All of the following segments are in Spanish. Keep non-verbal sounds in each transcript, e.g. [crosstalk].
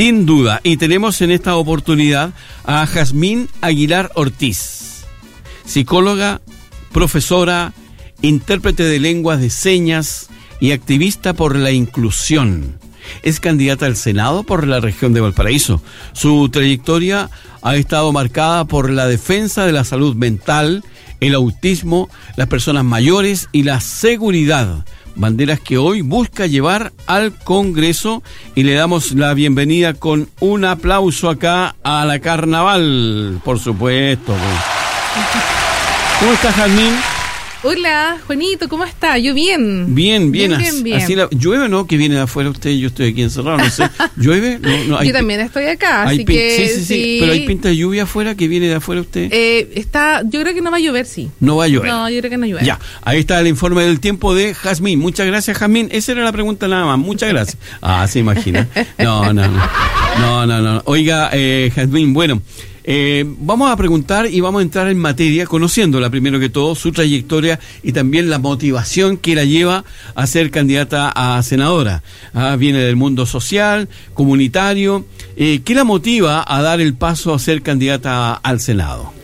Sin duda. Y tenemos en esta oportunidad a Jazmín Aguilar Ortiz, psicóloga, profesora, intérprete de lenguas de señas y activista por la inclusión. Es candidata al Senado por la región de Valparaíso. Su trayectoria ha estado marcada por la defensa de la salud mental, el autismo, las personas mayores y la seguridad. Banderas que hoy busca llevar al Congreso y le damos la bienvenida con un aplauso acá a la carnaval, por supuesto. ¿Cómo estás, Jazmín? Hola, Juanito, ¿cómo está? Yo bien. Bien, bien. bien, bien, Así ¿Llueve o no? Que viene de afuera usted yo estoy aquí encerrado, no sé. [laughs] ¿Llueve? No, yo también estoy acá, así que... Sí, sí, sí, Pero hay pinta de lluvia afuera que viene de afuera usted. Eh, está, yo creo que no va a llover, sí. No va a llover. No, yo creo que no llueve. Ya, ahí está el informe del tiempo de Jazmín. Muchas gracias, Jazmín. Esa era la pregunta nada más. Muchas gracias. Ah, se imagina. No, no, no. No, no, no. Oiga, eh, Jazmín, bueno... Eh, vamos a preguntar y vamos a entrar en materia, conociéndola primero que todo, su trayectoria y también la motivación que la lleva a ser candidata a senadora. Ah, viene del mundo social, comunitario. Eh, ¿Qué la motiva a dar el paso a ser candidata al Senado?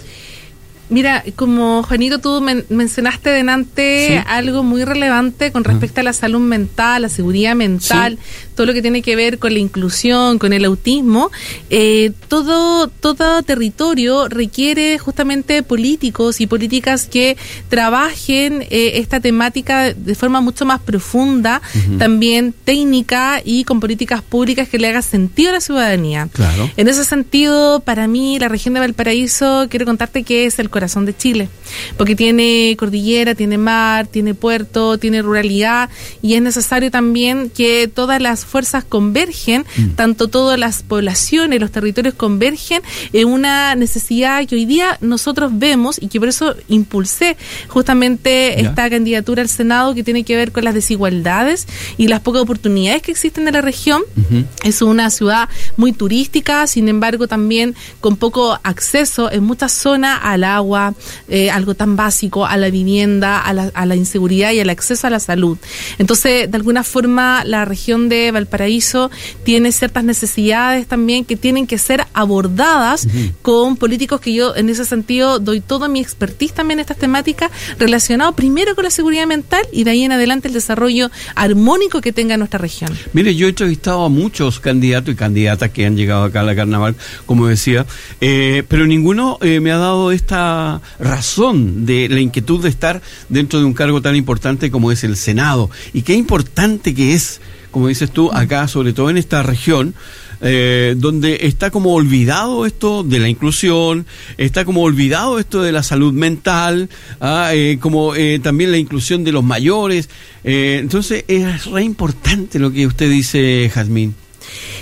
Mira, como Juanito, tú mencionaste delante algo muy relevante con respecto a la salud mental, la seguridad mental, todo lo que tiene que ver con la inclusión, con el autismo. Eh, todo, todo territorio requiere justamente políticos y políticas que trabajen eh, esta temática de forma mucho más profunda, también técnica y con políticas públicas que le haga sentido a la ciudadanía. Claro. En ese sentido, para mí, la región de Valparaíso, quiero contarte que es el corazón de Chile, porque tiene cordillera, tiene mar, tiene puerto, tiene ruralidad y es necesario también que todas las fuerzas convergen, mm. tanto todas las poblaciones, los territorios convergen en una necesidad que hoy día nosotros vemos y que por eso impulsé justamente esta candidatura al Senado que tiene que ver con las desigualdades y las pocas oportunidades que existen en la región. Es una ciudad muy turística, sin embargo también con poco acceso en muchas zonas al agua eh, algo tan básico, a la vivienda, a la, a la, inseguridad y al acceso a la salud. Entonces, de alguna forma, la región de Valparaíso tiene ciertas necesidades también que tienen que ser abordadas con políticos que yo, en ese sentido, doy toda mi expertise también en estas temáticas relacionado primero con la seguridad mental y de ahí en adelante el desarrollo armónico que tenga nuestra región. Mire, yo he entrevistado a muchos candidatos y candidatas que han llegado acá a la carnaval, como decía, eh, pero ninguno eh, me ha dado esta razón de la inquietud de estar dentro de un cargo tan importante como es el Senado. Y qué importante que es, como dices tú, acá, sobre todo en esta región, eh, donde está como olvidado esto de la inclusión, está como olvidado esto de la salud mental, ah, eh, como eh, también la inclusión de los mayores. entonces es re importante lo que usted dice, Jazmín.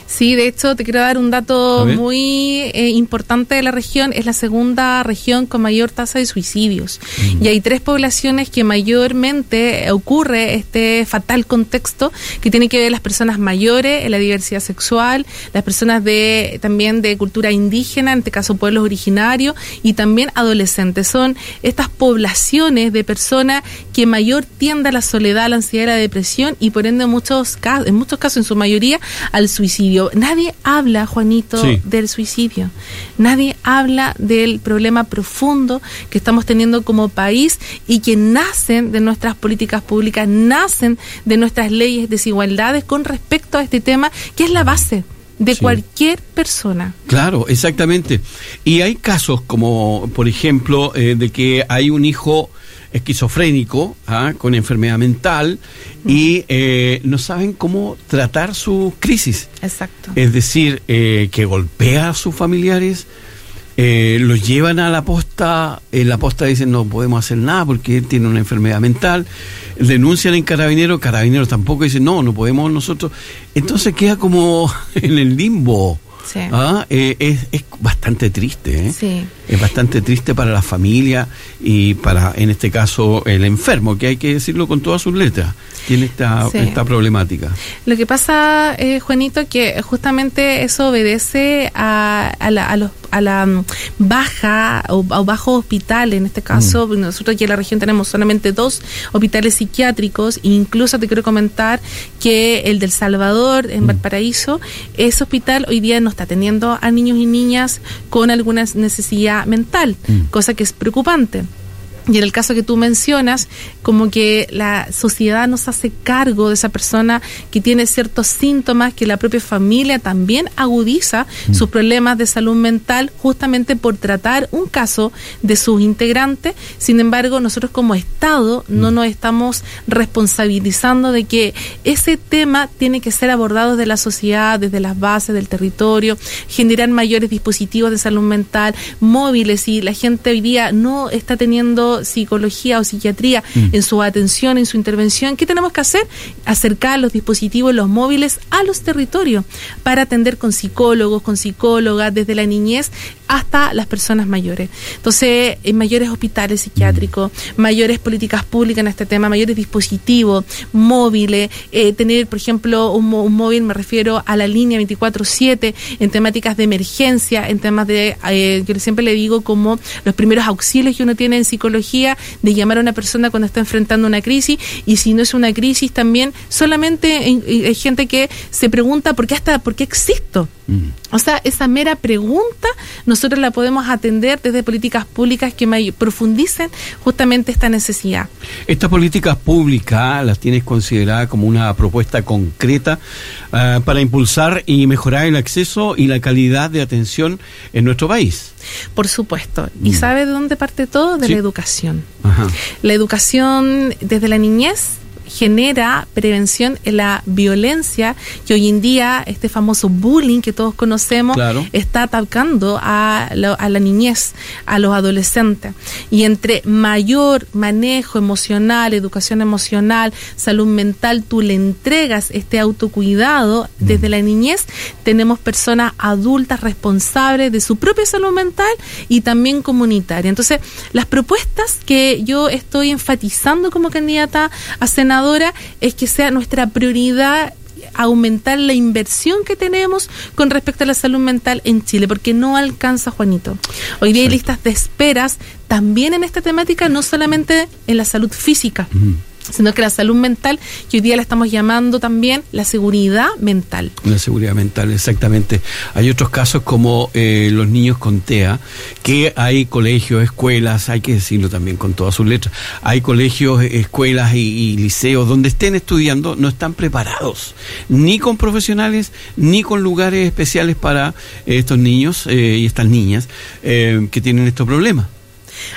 Sí, de hecho, te quiero dar un dato muy eh, importante de la región. Es la segunda región con mayor tasa de suicidios. Y hay tres poblaciones que mayormente ocurre este fatal contexto que tiene que ver las personas mayores, la diversidad sexual, las personas de también de cultura indígena, en este caso pueblos originarios, y también adolescentes. Son estas poblaciones de personas que mayor tiende a la soledad, la ansiedad y la depresión y por ende en muchos casos, en muchos casos, en su mayoría, al suicidio. Nadie habla, Juanito, del suicidio. Nadie habla del problema profundo que estamos teniendo como país y que nacen de nuestras políticas públicas, nacen de nuestras leyes, desigualdades con respecto a este tema, que es la base de cualquier persona. Claro, exactamente. Y hay casos como, por ejemplo, eh, de que hay un hijo esquizofrénico, ¿ah? con enfermedad mental, y eh, no saben cómo tratar su crisis. Exacto. Es decir, eh, que golpea a sus familiares, eh, los llevan a la posta, en la posta dicen no podemos hacer nada porque él tiene una enfermedad mental, denuncian en carabineros, carabineros tampoco dicen no, no podemos nosotros. Entonces queda como [laughs] en el limbo. Ah, eh, es, es, bastante triste. ¿eh? Es bastante triste para la familia y para, en este caso, el enfermo, que hay que decirlo con todas sus letras. Tiene esta, esta problemática. Lo que pasa, eh, Juanito, que justamente eso obedece a, a, los a la mm, baja o, bajo hospital, en este caso, mm. nosotros aquí en la región tenemos solamente dos hospitales psiquiátricos, incluso te quiero comentar que el del Salvador, en mm. Valparaíso, ese hospital hoy día no está atendiendo a niños y niñas con alguna necesidad mental, cosa que es preocupante. Y en el caso que tú mencionas, como que la sociedad nos hace cargo de esa persona que tiene ciertos síntomas que la propia familia también agudiza mm. sus problemas de salud mental justamente por tratar un caso de sus integrantes. Sin embargo, nosotros como Estado no mm. nos estamos responsabilizando de que ese tema tiene que ser abordado desde la sociedad, desde las bases del territorio, generar mayores dispositivos de salud mental móviles y la gente hoy día no está teniendo psicología o psiquiatría mm. en su atención, en su intervención, ¿qué tenemos que hacer? Acercar los dispositivos, los móviles a los territorios para atender con psicólogos, con psicólogas, desde la niñez hasta las personas mayores. Entonces, en mayores hospitales psiquiátricos, mm. mayores políticas públicas en este tema, mayores dispositivos, móviles, eh, tener, por ejemplo, un, móvil, me refiero a la línea 24-7 en temáticas de emergencia, en temas de, eh, yo siempre le digo como los primeros auxilios que uno tiene en psicología de llamar a una persona cuando está enfrentando una crisis y si no es una crisis también solamente hay gente que se pregunta por qué hasta por qué existo. Mm. O sea, esa mera pregunta nosotros la podemos atender desde políticas públicas que profundicen justamente esta necesidad. Estas políticas públicas las tienes considerada como una propuesta concreta ah, para impulsar y mejorar el acceso y la calidad de atención en nuestro país. Por supuesto. ¿Y mm. sabe de dónde parte todo? De la educación. La educación desde la niñez genera prevención en la violencia que hoy en día este famoso bullying que todos conocemos está atacando a la, niñez, a los adolescentes. Y entre mayor manejo emocional, educación emocional, salud mental, tú le entregas este autocuidado desde la niñez, tenemos personas adultas responsables de su propia salud mental y también comunitaria. Entonces, las propuestas que yo estoy enfatizando como candidata a senador es que sea nuestra prioridad aumentar la inversión que tenemos con respecto a la salud mental en Chile, porque no alcanza, Juanito. Hoy día hay listas de esperas también en esta temática, no solamente en la salud física sino que la salud mental, que hoy día la estamos llamando también la seguridad mental. La seguridad mental, exactamente. Hay otros casos como eh, los niños con TEA, que hay colegios, escuelas, hay que decirlo también con todas sus letras, hay colegios, escuelas y, liceos donde estén estudiando, no están preparados, ni con profesionales, ni con lugares especiales para estos niños eh, y estas niñas eh, que tienen estos problemas.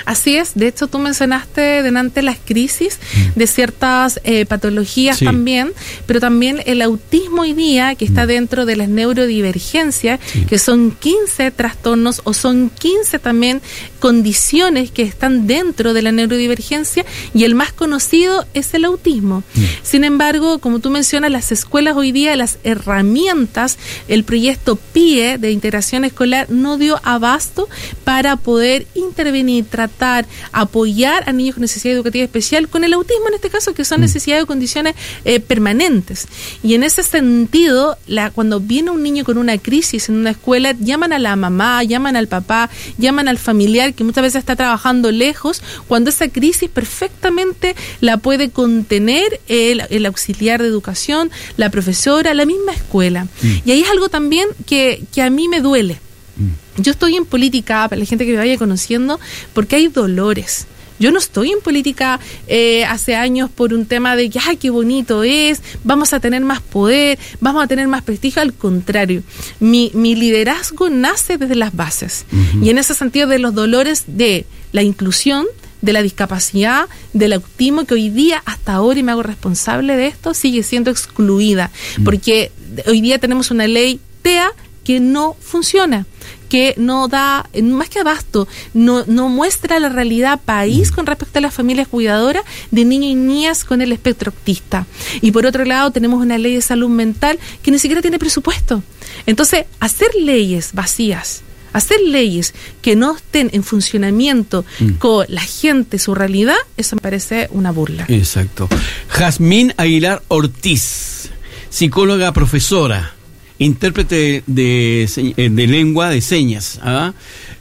Así es, de hecho tú mencionaste delante las crisis de ciertas eh, patologías también, pero también el autismo hoy día que está mm. dentro de las neurodivergencias, que son 15 trastornos o son 15 también condiciones que están dentro de la neurodivergencia y el más conocido es el autismo. Mm. Sin embargo, como tú mencionas, las escuelas hoy día, las herramientas, el proyecto PIE de integración escolar no dio abasto para poder intervenir, tratar, apoyar a niños con necesidad educativa especial, con el autismo en este caso, que son mm. necesidades o condiciones eh, permanentes. Y en ese sentido, la, cuando viene un niño con una crisis en una escuela, llaman a la mamá, llaman al papá, llaman al familiar que muchas veces está trabajando lejos, cuando esa crisis perfectamente la puede contener el, auxiliar de educación, la profesora, la misma escuela. Mm. Y ahí es algo también que, que a mí me duele. Mm. Yo estoy en política, para la gente que me vaya conociendo, porque hay dolores yo no estoy en política eh, hace años por un tema de que, ay, qué bonito es, vamos a tener más poder, vamos a tener más prestigio. Al contrario, mi, mi liderazgo nace desde las bases. Y en ese sentido de los dolores de la inclusión, de la discapacidad, del autismo, que hoy día, hasta ahora, y me hago responsable de esto, sigue siendo excluida. Porque hoy día tenemos una ley TEA que no funciona que no da, más que abasto, no, no muestra la realidad país con respecto a las familias cuidadoras de niños y niñas con el espectro autista. Y por otro lado, tenemos una ley de salud mental que ni siquiera tiene presupuesto. Entonces, hacer leyes vacías, hacer leyes que no estén en funcionamiento mm. con la gente, su realidad, eso me parece una burla. Exacto. Jazmín Aguilar Ortiz, psicóloga profesora intérprete de, de, de lengua de señas, ¿ah?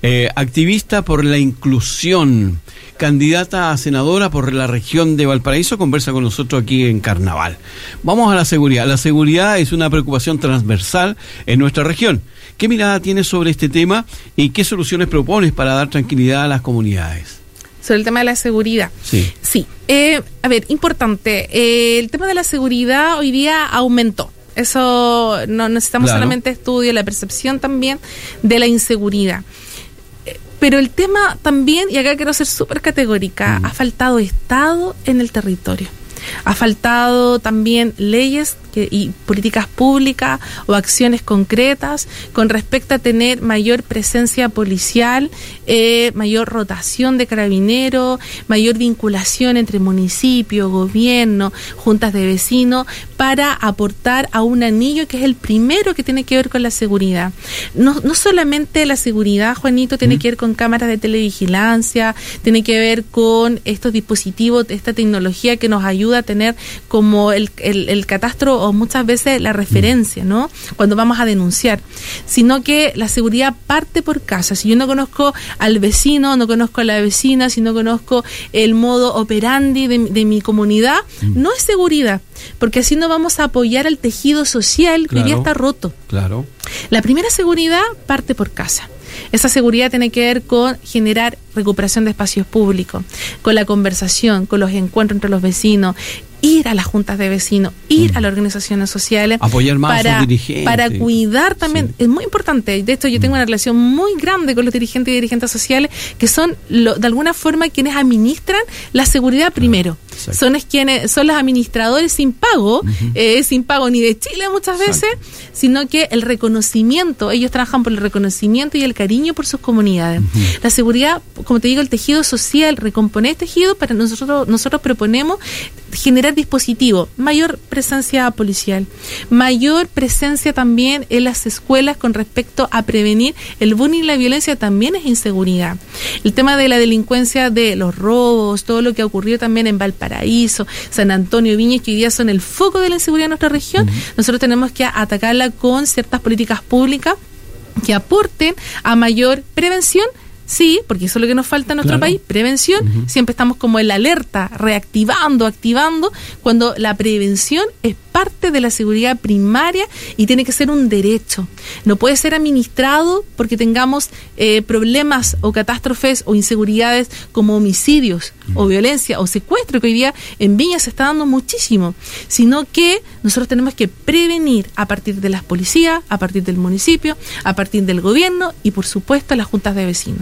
eh, activista por la inclusión, candidata a senadora por la región de Valparaíso, conversa con nosotros aquí en Carnaval. Vamos a la seguridad. La seguridad es una preocupación transversal en nuestra región. ¿Qué mirada tienes sobre este tema y qué soluciones propones para dar tranquilidad a las comunidades? Sobre el tema de la seguridad. Sí. Sí. Eh, a ver, importante. Eh, el tema de la seguridad hoy día aumentó. Eso no necesitamos Claro. solamente estudio, la percepción también de la inseguridad. Pero el tema también, y acá quiero ser súper categórica, ha faltado Estado en el territorio. Ha faltado también leyes que- y políticas públicas o acciones concretas con respecto a tener mayor presencia policial, eh, mayor rotación de carabineros, mayor vinculación entre municipio, gobierno, juntas de vecinos, para aportar a un anillo que es el primero que tiene que ver con la seguridad. No, no solamente la seguridad, Juanito, tiene que ver con cámaras de televigilancia, tiene que ver con estos dispositivos, esta tecnología que nos ayuda a tener como el, el, el catastro o muchas veces la referencia, ¿no? Cuando vamos a denunciar. Sino que la seguridad parte por casa. Si yo no conozco al vecino, no conozco a la vecina, si no conozco el modo operandi de, mi- de mi comunidad, no es seguridad. Porque así no vamos a apoyar al tejido social que hoy día Claro. está roto. Claro. La primera seguridad parte por casa. Esa seguridad tiene que ver con generar recuperación de espacios públicos, con la conversación, con los encuentros entre los vecinos, ir a las juntas de vecinos, ir a las organizaciones sociales. Apoyar más a para, sus dirigentes. Para cuidar también, Sí. es muy importante. De hecho, yo tengo una relación muy grande con los dirigentes y dirigentes sociales que son, lo- de alguna forma, quienes administran la seguridad primero. Exacto. Son es quienes son los administradores sin pago, eh, sin pago ni de Chile muchas veces, Exacto. sino que el reconocimiento, ellos trabajan por el reconocimiento y el cariño por sus comunidades. La seguridad, como te digo, el tejido social, recomponer tejido, para nosotros, nosotros proponemos generar dispositivos, mayor presencia policial, mayor presencia también en las escuelas con respecto a prevenir el bullying y la violencia también es inseguridad. El tema de la delincuencia de los robos, todo lo que ha ocurrido también en Valparaíso, San Antonio, Viñas, que hoy día son el foco de la inseguridad en nuestra región, nosotros tenemos que atacarla con ciertas políticas públicas que aporten a mayor prevención. Sí, porque eso es lo que nos falta en nuestro Claro. país, prevención. Siempre estamos como en la alerta, reactivando, activando, cuando la prevención es parte de la seguridad primaria y tiene que ser un derecho. No puede ser administrado porque tengamos eh, problemas o catástrofes o inseguridades como homicidios o violencia o secuestro, que hoy día en Viña se está dando muchísimo, sino que nosotros tenemos que prevenir a partir de las policías, a partir del municipio, a partir del gobierno y por supuesto las juntas de vecinos.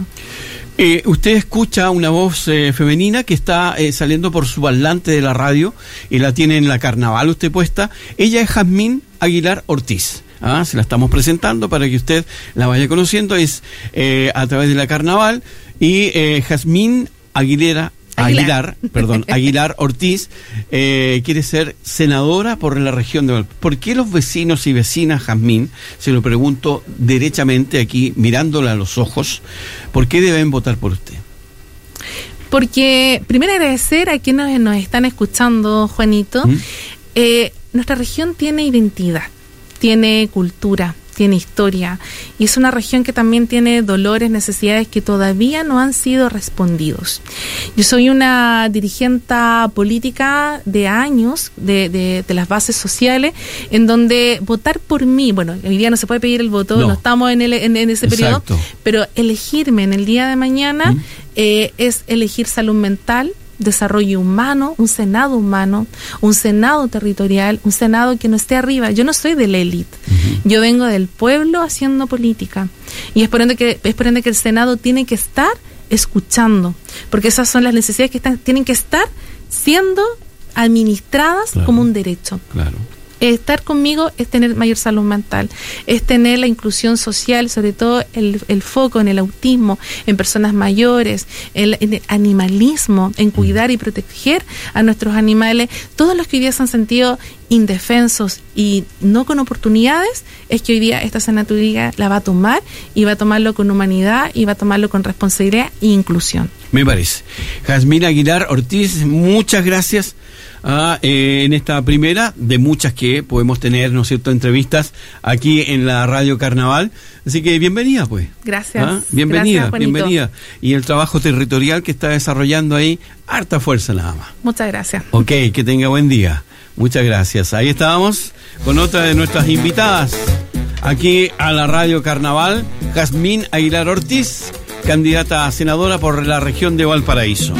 Eh, usted escucha una voz eh, femenina que está eh, saliendo por su parlante de la radio y la tiene en la carnaval usted puesta. Ella es Jazmín Aguilar Ortiz. Ah, se la estamos presentando para que usted la vaya conociendo. Es eh, a través de la carnaval. Y eh, Jazmín Aguilera. Aguilar. Aguilar, perdón, [laughs] Aguilar Ortiz eh, quiere ser senadora por la región de Valparaíso. ¿Por qué los vecinos y vecinas, Jazmín, se lo pregunto derechamente aquí, mirándola a los ojos, ¿por qué deben votar por usted? Porque primero agradecer a quienes nos están escuchando, Juanito. ¿Mm? Eh, nuestra región tiene identidad, tiene cultura, tiene historia y es una región que también tiene dolores, necesidades que todavía no han sido respondidos. Yo soy una dirigente política de años de, de- de las bases sociales en donde votar por mí, bueno, hoy día no se puede pedir el voto, No. no, estamos en, el- en- en ese periodo, pero elegirme en el día de mañana ¿Mm? eh, es elegir salud mental, desarrollo humano, un senado humano, un senado territorial, un senado que no esté arriba. Yo no soy de la élite, yo vengo del pueblo haciendo política y es por ende que, es por ende que el senado tiene que estar escuchando, porque esas son las necesidades que están, tienen que estar siendo administradas Claro. como un derecho. Claro. Estar conmigo es tener mayor salud mental, es tener la inclusión social, sobre todo el, el foco en el autismo, en personas mayores, el- en el animalismo, en cuidar y proteger a nuestros animales. Todos los que hoy día se han sentido indefensos y no con oportunidades, es que hoy día esta senaduría la va a tomar y va a tomarlo con humanidad y va a tomarlo con responsabilidad e inclusión. Me parece. Jazmín Aguilar Ortiz, muchas gracias ah, eh, en esta primera de muchas que podemos tener, ¿no es cierto?, entrevistas aquí en la Radio Carnaval. Así que bienvenida, pues. Gracias. Ah, Bienvenida, Gracias, bienvenida. Y el trabajo territorial que está desarrollando ahí, harta fuerza nada más. Muchas gracias. Ok, que tenga buen día. Muchas gracias. Ahí estábamos con otra de nuestras invitadas aquí a la Radio Carnaval, Jazmín Aguilar Ortiz, candidata a senadora por la región de Valparaíso.